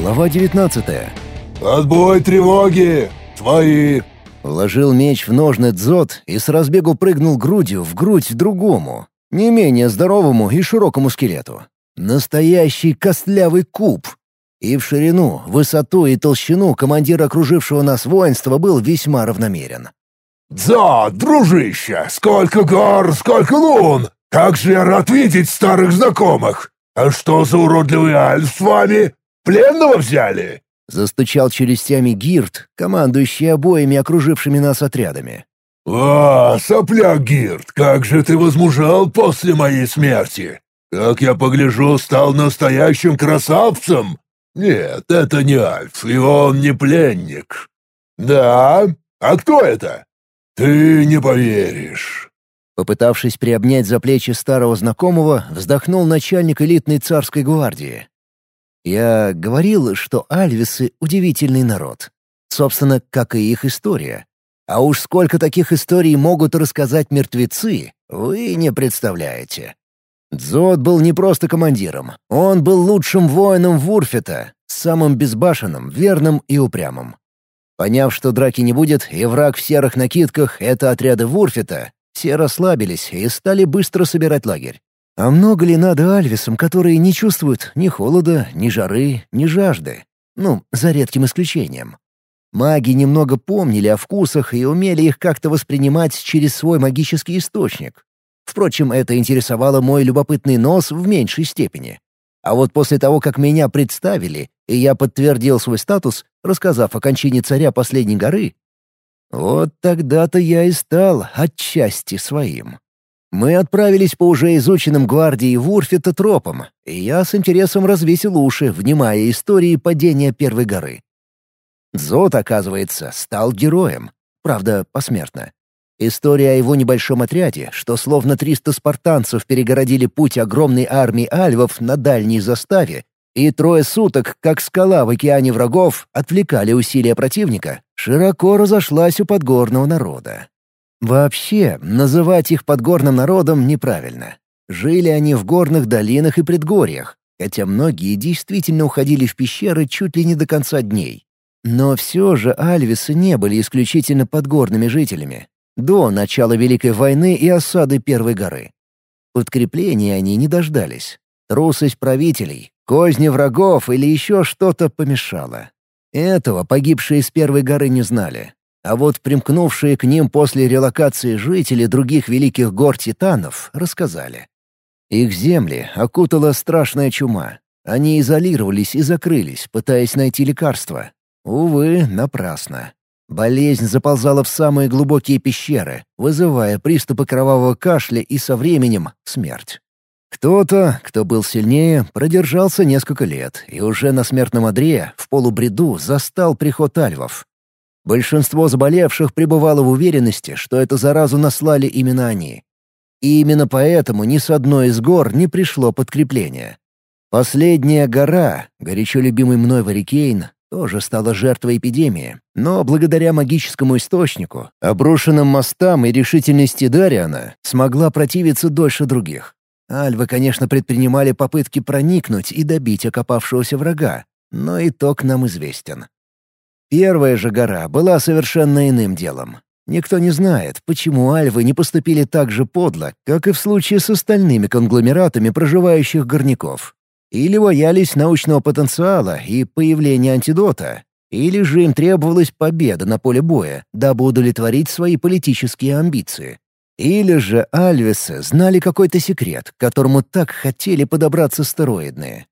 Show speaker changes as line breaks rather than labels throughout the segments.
Глава 19
«Отбой тревоги! Твои!»
Вложил меч в ножны дзот и с разбегу прыгнул грудью в грудь другому, не менее здоровому и широкому скелету. Настоящий костлявый куб. И в ширину, высоту и толщину командир окружившего нас воинства был весьма равномерен.
«Да, дружище, сколько гор, сколько лун! Как же я рад видеть старых знакомых! А что за уродливый альф с вами? Пленного взяли?»
Застучал челюстями Гирт, командующий обоими окружившими нас отрядами.
«А, сопляк Гирт, как же ты возмужал после моей смерти! Как я погляжу, стал настоящим красавцем! Нет, это не Альф, и он не пленник. Да? А кто это? Ты не поверишь!»
Попытавшись приобнять за плечи старого знакомого, вздохнул начальник элитной царской гвардии. Я говорил, что альвисы — удивительный народ. Собственно, как и их история. А уж сколько таких историй могут рассказать мертвецы, вы не представляете. Дзот был не просто командиром. Он был лучшим воином Вурфета, самым безбашенным, верным и упрямым. Поняв, что драки не будет, и враг в серых накидках — это отряды Вурфета, все расслабились и стали быстро собирать лагерь. А много ли надо альвисам, которые не чувствуют ни холода, ни жары, ни жажды? Ну, за редким исключением. Маги немного помнили о вкусах и умели их как-то воспринимать через свой магический источник. Впрочем, это интересовало мой любопытный нос в меньшей степени. А вот после того, как меня представили, и я подтвердил свой статус, рассказав о кончине царя последней горы, вот тогда-то я и стал отчасти своим. Мы отправились по уже изученным гвардии Вурфета тропам, и я с интересом развесил уши, внимая истории падения Первой горы. Зод, оказывается, стал героем, правда, посмертно. История о его небольшом отряде, что словно 300 спартанцев перегородили путь огромной армии альвов на дальней заставе, и трое суток, как скала в океане врагов, отвлекали усилия противника, широко разошлась у подгорного народа. Вообще, называть их подгорным народом неправильно. Жили они в горных долинах и предгорьях, хотя многие действительно уходили в пещеры чуть ли не до конца дней. Но все же альвисы не были исключительно подгорными жителями. До начала Великой войны и осады Первой горы. Подкрепления они не дождались. Трусость правителей, козни врагов или еще что-то помешало. Этого погибшие с Первой горы не знали. А вот примкнувшие к ним после релокации жители других великих гор Титанов рассказали. Их земли окутала страшная чума. Они изолировались и закрылись, пытаясь найти лекарства. Увы, напрасно. Болезнь заползала в самые глубокие пещеры, вызывая приступы кровавого кашля и со временем — смерть. Кто-то, кто был сильнее, продержался несколько лет и уже на смертном одре, в полубреду, застал приход альвов. Большинство заболевших пребывало в уверенности, что эту заразу наслали именно они. И именно поэтому ни с одной из гор не пришло подкрепление. Последняя гора, горячо любимый мной Варикейн, тоже стала жертвой эпидемии, но благодаря магическому источнику, обрушенным мостам и решительности Дариана, смогла противиться дольше других. Альвы, конечно, предпринимали попытки проникнуть и добить окопавшегося врага, но итог нам известен. Первая же гора была совершенно иным делом. Никто не знает, почему альвы не поступили так же подло, как и в случае с остальными конгломератами проживающих горняков. Или боялись научного потенциала и появления антидота, или же им требовалась победа на поле боя, дабы удовлетворить свои политические амбиции. Или же альвесы знали какой-то секрет, которому так хотели подобраться стероидные.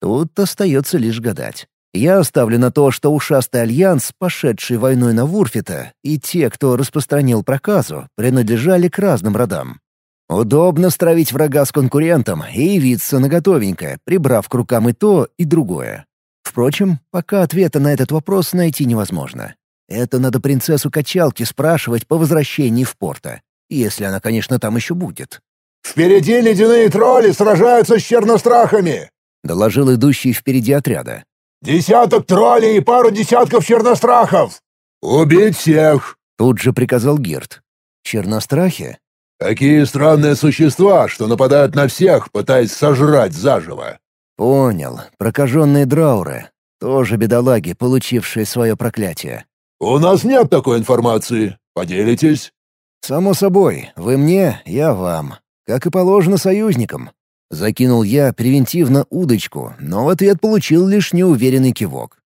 Тут остается лишь гадать. Я оставлю на то, что ушастый альянс, пошедший войной на Вурфита, и те, кто распространил проказу, принадлежали к разным родам. Удобно стравить врага с конкурентом и явиться на готовенькое, прибрав к рукам и то, и другое. Впрочем, пока ответа на этот вопрос найти невозможно. Это надо принцессу качалки спрашивать по возвращении в порта. Если она, конечно, там еще будет.
«Впереди ледяные тролли сражаются с чернострахами!»
— доложил идущий впереди отряда.
«Десяток троллей и пару десятков чернострахов!» «Убить всех!»
— тут же приказал Гирт. «Чернострахи?»
«Какие странные существа, что нападают на всех, пытаясь сожрать заживо!»
«Понял. Прокаженные драуры. Тоже бедолаги, получившие свое проклятие.
«У нас нет такой информации. Поделитесь?»
«Само собой, вы мне, я вам. Как и положено союзникам». Закинул я превентивно удочку, но в ответ получил лишь неуверенный кивок.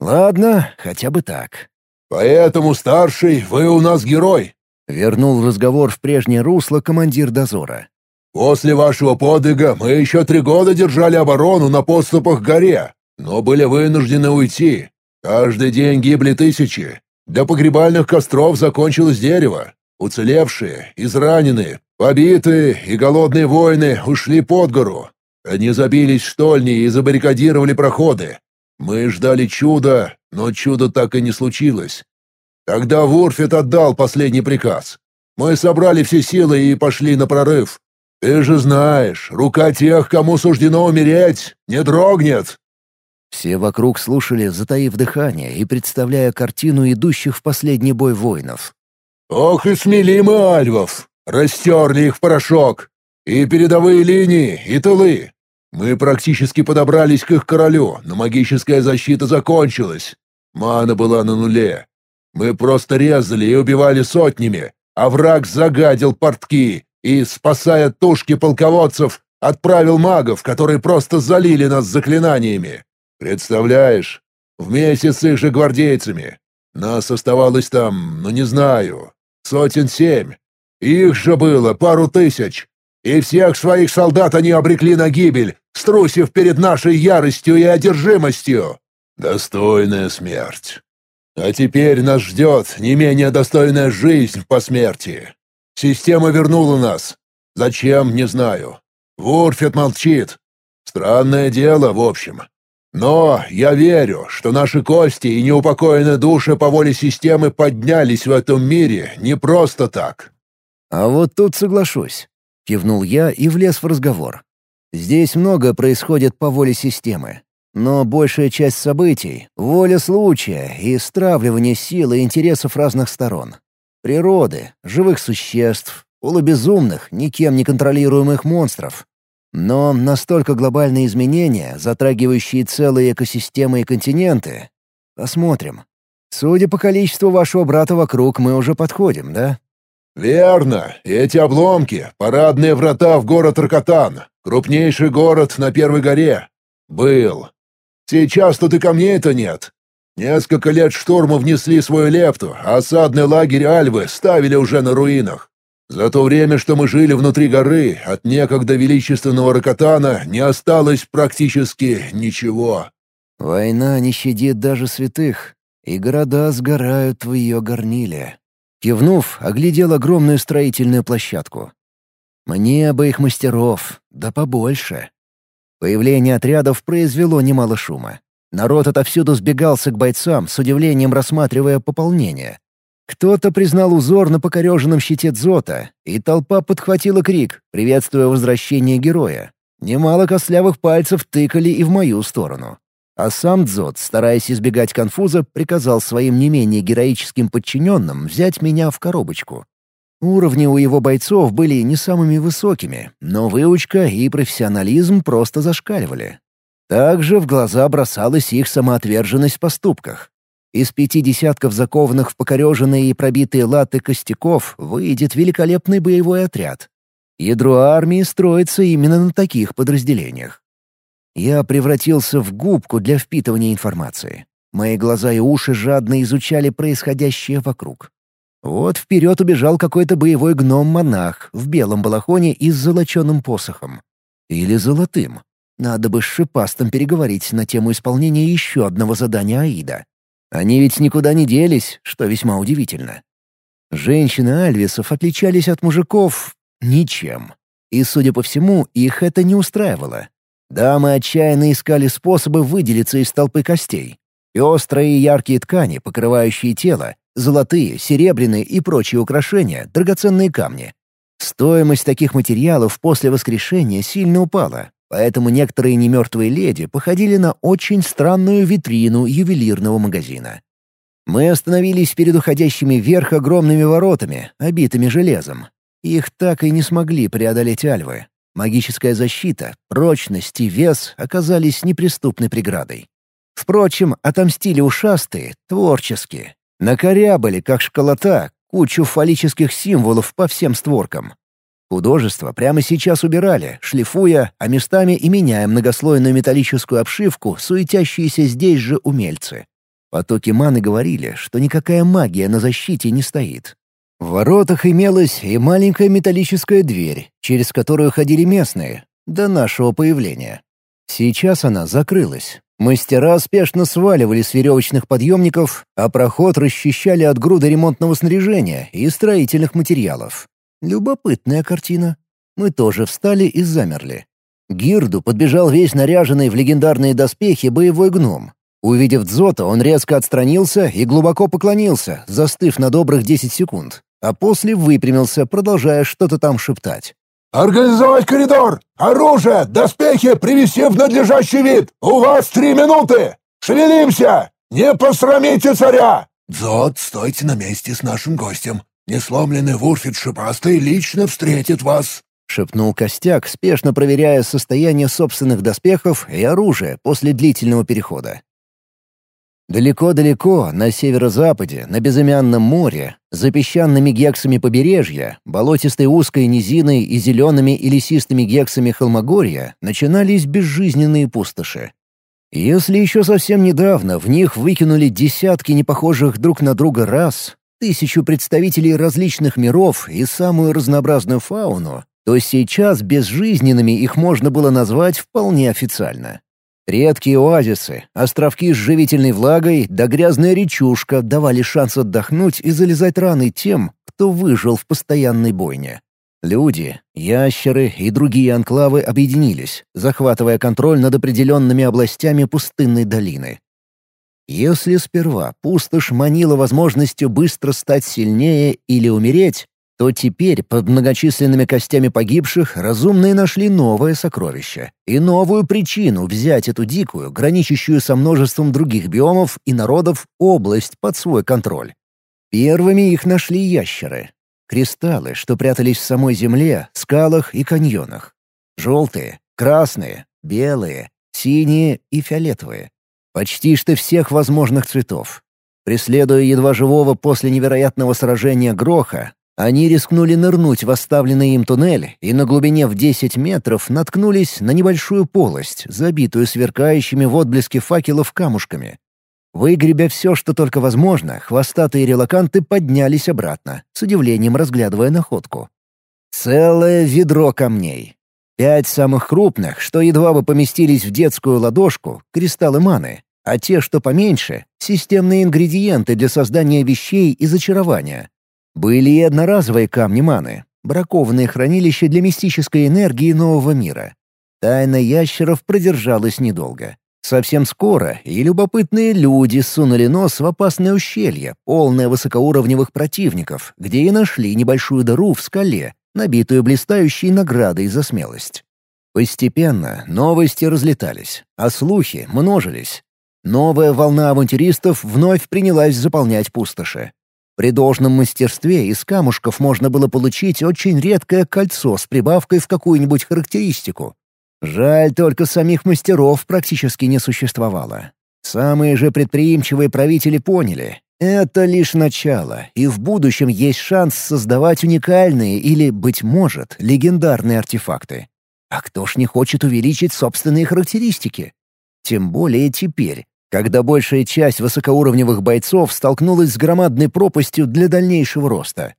«Ладно, хотя бы так».
«Поэтому, старший, вы у нас герой», —
вернул разговор в прежнее русло командир дозора.
«После вашего подвига мы еще три года держали оборону на подступах к горе, но были вынуждены уйти. Каждый день гибли тысячи. Для погребальных костров закончилось дерево. Уцелевшие, израненные, побитые и голодные воины ушли под гору. Они забились в штольни и забаррикадировали проходы. Мы ждали чуда, но чудо так и не случилось. Тогда Вурфит отдал последний приказ. Мы собрали все силы и пошли на прорыв. Ты же знаешь, рука тех, кому суждено умереть, не дрогнет.
Все вокруг слушали, затаив дыхание и представляя картину идущих в последний бой воинов.
«Ох и смели мы альвов! Растерли их в порошок! И передовые линии, и тылы! Мы практически подобрались к их королю, но магическая защита закончилась. Мана была на нуле. Мы просто резали и убивали сотнями, а враг загадил портки и, спасая тушки полководцев, отправил магов, которые просто залили нас заклинаниями. Представляешь, вместе с их же гвардейцами. Нас оставалось там, ну не знаю, сотен семь. Их же было пару тысяч. И всех своих солдат они обрекли на гибель, струсив перед нашей яростью и одержимостью. Достойная смерть. А теперь нас ждет не менее достойная жизнь по смерти. Система вернула нас. Зачем, не знаю. Вурфет молчит. Странное дело, в общем. Но я верю, что наши кости и неупокоенные души по воле системы поднялись в этом мире не просто так.
А вот тут соглашусь. Кивнул я и влез в разговор. Здесь много происходит по воле системы. Но большая часть событий — воля случая и стравливание сил и интересов разных сторон. Природы, живых существ, полубезумных, никем не контролируемых монстров, но настолько глобальные изменения, затрагивающие целые экосистемы и континенты... Посмотрим. Судя по количеству вашего брата вокруг, мы уже подходим, да?
«Верно. Эти обломки — парадные врата в город Ракатан, крупнейший город на Первой горе. Был. Сейчас тут и камней-то нет. Несколько лет штурма внесли свою лепту, а осадный лагерь Альвы ставили уже на руинах. За то время, что мы жили внутри горы, от некогда величественного Рокотана не осталось практически ничего.
Война не щадит даже святых, и города сгорают в ее горниле. Кивнув, оглядел огромную строительную площадку. Мне бы их мастеров, да побольше. Появление отрядов произвело немало шума. Народ отовсюду сбегался к бойцам, с удивлением рассматривая пополнение. Кто-то признал узор на покореженном щите Дзота, и толпа подхватила крик, приветствуя возвращение героя. Немало костлявых пальцев тыкали и в мою сторону. А сам Дзот, стараясь избегать конфуза, приказал своим не менее героическим подчиненным взять меня в коробочку. Уровни у его бойцов были не самыми высокими, но выучка и профессионализм просто зашкаливали. Также в глаза бросалась их самоотверженность в поступках. Из пяти десятков закованных в покореженные и пробитые латы костяков выйдет великолепный боевой отряд. Ядро армии строится именно на таких подразделениях. Я превратился в губку для впитывания информации. Мои глаза и уши жадно изучали происходящее вокруг. Вот вперед убежал какой-то боевой гном-монах в белом балахоне и с золоченым посохом. Или золотым. Надо бы с шипастом переговорить на тему исполнения еще одного задания Аида. Они ведь никуда не делись, что весьма удивительно. Женщины альвисов отличались от мужиков ничем. И, судя по всему, их это не устраивало. Дамы отчаянно искали способы выделиться из толпы костей. И яркие ткани, покрывающие тело, золотые, серебряные и прочие украшения, драгоценные камни. Стоимость таких материалов после воскрешения сильно упала, Поэтому некоторые немертвые леди походили на очень странную витрину ювелирного магазина. Мы остановились перед уходящими вверх огромными воротами, обитыми железом. Их так и не смогли преодолеть альвы. Магическая защита, прочность и вес оказались неприступной преградой. Впрочем, отомстили ушастые, творчески. Накорябали, как школота, кучу фаллических символов по всем створкам. Художество прямо сейчас убирали, шлифуя, а местами и меняя многослойную металлическую обшивку суетящиеся здесь же умельцы. Потоки маны говорили, что никакая магия на защите не стоит. В воротах имелась и маленькая металлическая дверь, через которую ходили местные, до нашего появления. Сейчас она закрылась. Мастера спешно сваливали с веревочных подъемников, а проход расчищали от груды ремонтного снаряжения и строительных материалов. Любопытная картина. Мы тоже встали и замерли. Гирду подбежал весь наряженный в легендарные доспехи боевой гном. Увидев Дзота, он резко отстранился и глубоко поклонился, застыв на добрых десять секунд, а после выпрямился, продолжая что-то там шептать.
«Организовать коридор! Оружие! Доспехи привести в надлежащий вид! У вас три минуты! Шевелимся! Не посрамите царя!» «Дзот, стойте на месте с нашим гостем. Несломленный Вурфит Шипастый лично встретит вас!»
— шепнул Костяк, спешно проверяя состояние собственных доспехов и оружия после длительного перехода. Далеко-далеко, на северо-западе, на безымянном море, за песчаными гексами побережья, болотистой узкой низиной и зелеными и лесистыми гексами холмогорья начинались безжизненные пустоши. Если еще совсем недавно в них выкинули десятки непохожих друг на друга рас, тысячу представителей различных миров и самую разнообразную фауну, то сейчас безжизненными их можно было назвать вполне официально. Редкие оазисы, островки с живительной влагой да грязная речушка давали шанс отдохнуть и залезать раны тем, кто выжил в постоянной бойне. Люди, ящеры и другие анклавы объединились, захватывая контроль над определенными областями пустынной долины. Если сперва пустошь манила возможностью быстро стать сильнее или умереть, то теперь под многочисленными костями погибших разумные нашли новое сокровище и новую причину взять эту дикую, граничащую со множеством других биомов и народов, область под свой контроль. Первыми их нашли ящеры. Кристаллы, что прятались в самой земле, скалах и каньонах. Желтые, красные, белые, синие и фиолетовые. Почти что всех возможных цветов. Преследуя едва живого после невероятного сражения Гроха, они рискнули нырнуть в оставленный им туннель и на глубине в 10 метров наткнулись на небольшую полость, забитую сверкающими в отблеске факелов камушками. Выгребя все, что только возможно, хвостатые релаканты поднялись обратно, с удивлением разглядывая находку. Целое ведро камней. Пять самых крупных, что едва бы поместились в детскую ладошку, кристаллы маны, а те, что поменьше — системные ингредиенты для создания вещей и зачарования. Были и одноразовые камни маны, бракованные хранилища для мистической энергии нового мира. Тайна ящеров продержалась недолго. Совсем скоро и любопытные люди сунули нос в опасное ущелье, полное высокоуровневых противников, где и нашли небольшую дыру в скале, набитую блистающей наградой за смелость. Постепенно новости разлетались, а слухи множились. Новая волна авантюристов вновь принялась заполнять пустоши. При должном мастерстве из камушков можно было получить очень редкое кольцо с прибавкой в какую-нибудь характеристику. Жаль, только самих мастеров практически не существовало. Самые же предприимчивые правители поняли, это лишь начало, и в будущем есть шанс создавать уникальные или, быть может, легендарные артефакты. А кто ж не хочет увеличить собственные характеристики? Тем более теперь, когда большая часть высокоуровневых бойцов столкнулась с громадной пропастью для дальнейшего роста.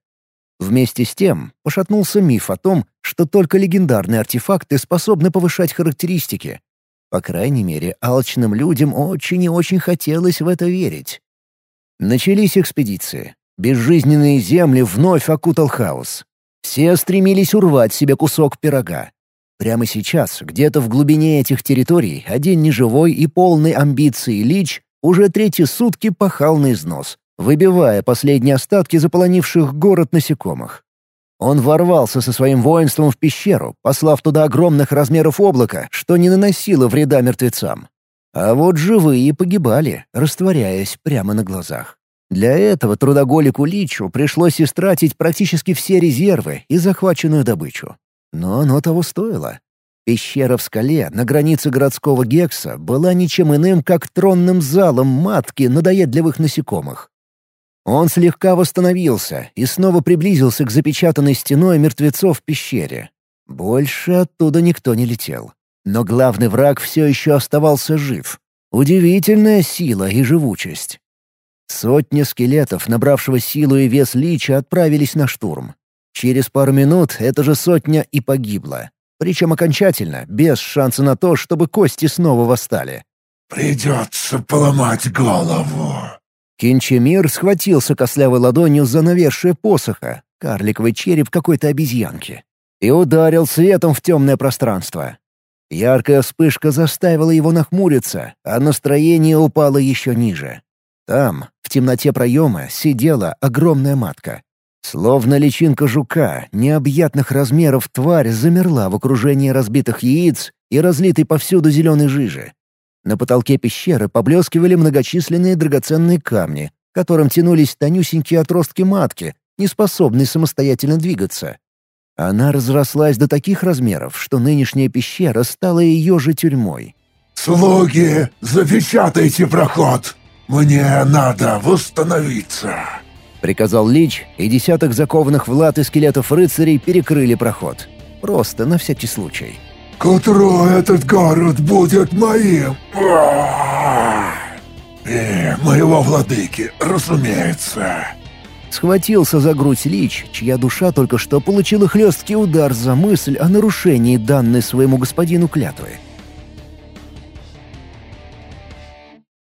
Вместе с тем пошатнулся миф о том, что только легендарные артефакты способны повышать характеристики. По крайней мере, алчным людям очень и очень хотелось в это верить. Начались экспедиции. Безжизненные земли вновь окутал хаос. Все стремились урвать себе кусок пирога. Прямо сейчас, где-то в глубине этих территорий, один неживой и полный амбиций лич уже третьи сутки пахал на износ, выбивая последние остатки заполонивших город насекомых. Он ворвался со своим воинством в пещеру, послав туда огромных размеров облака, что не наносило вреда мертвецам. А вот живые погибали, растворяясь прямо на глазах. Для этого трудоголику Личу пришлось истратить практически все резервы и захваченную добычу. Но оно того стоило. Пещера в скале на границе городского гекса была ничем иным, как тронным залом матки надоедливых насекомых. Он слегка восстановился и снова приблизился к запечатанной стеной мертвецов в пещере. Больше оттуда никто не летел. Но главный враг все еще оставался жив. Удивительная сила и живучесть. Сотни скелетов, набравшего силу и вес лича, отправились на штурм. Через пару минут эта же сотня и погибла. Причем окончательно, без шанса на то, чтобы кости снова восстали.
«Придется поломать голову».
Кинчемир схватился костлявой ладонью за навершие посоха, карликовый череп какой-то обезьянки, и ударил светом в темное пространство. Яркая вспышка заставила его нахмуриться, а настроение упало еще ниже. Там, в темноте проема, сидела огромная матка. Словно личинка жука, необъятных размеров тварь замерла в окружении разбитых яиц и разлитой повсюду зеленой жижи. На потолке пещеры поблескивали многочисленные драгоценные камни, к которым тянулись тонюсенькие отростки матки, не способные самостоятельно двигаться. Она разрослась до таких размеров, что нынешняя пещера стала ее же тюрьмой.
«Слуги, запечатайте проход! Мне надо восстановиться!»
— приказал Лич, и десяток закованных в латы скелетов рыцарей перекрыли проход. Просто на всякий случай.
«К утру этот город будет моим!» «И моего владыки, разумеется!»
Схватился за грудь Лич, чья душа только что получила хлесткий удар за мысль о нарушении данной своему господину клятвы.